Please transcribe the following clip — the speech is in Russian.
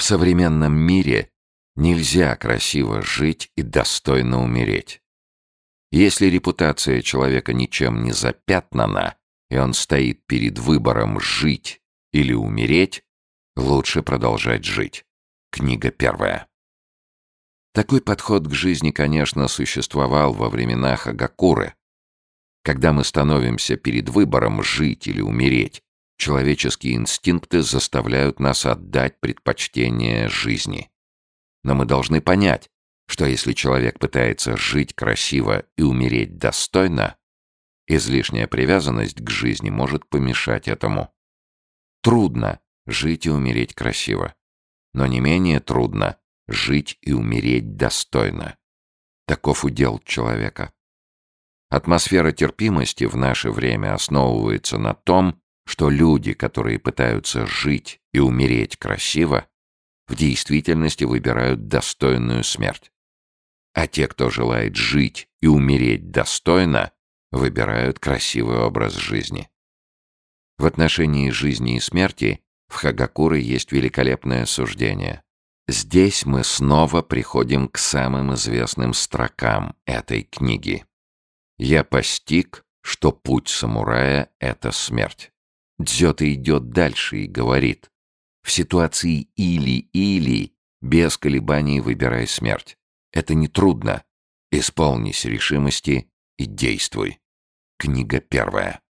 В современном мире нельзя красиво жить и достойно умереть. Если репутация человека ничем не запятнана, и он стоит перед выбором жить или умереть, лучше продолжать жить. Книга первая. Такой подход к жизни, конечно, существовал во времена Хагакуры. Когда мы становимся перед выбором жить или умереть, человеческие инстинкты заставляют нас отдать предпочтение жизни. Но мы должны понять, что если человек пытается жить красиво и умереть достойно, излишняя привязанность к жизни может помешать этому. Трудно жить и умереть красиво, но не менее трудно жить и умереть достойно. Таков удел человека. Атмосфера терпимости в наше время основывается на том, что люди, которые пытаются жить и умереть красиво, в действительности выбирают достойную смерть. А те, кто желает жить и умереть достойно, выбирают красивый образ жизни. В отношении жизни и смерти в Хагакуре есть великолепное суждение. Здесь мы снова приходим к самым известным строкам этой книги. «Я постиг, что путь самурая — это смерть». Дзёта идет дальше и говорит, в ситуации «или-или» без колебаний выбирай смерть. Это нетрудно. Исполнись решимости и действуй. Книга первая.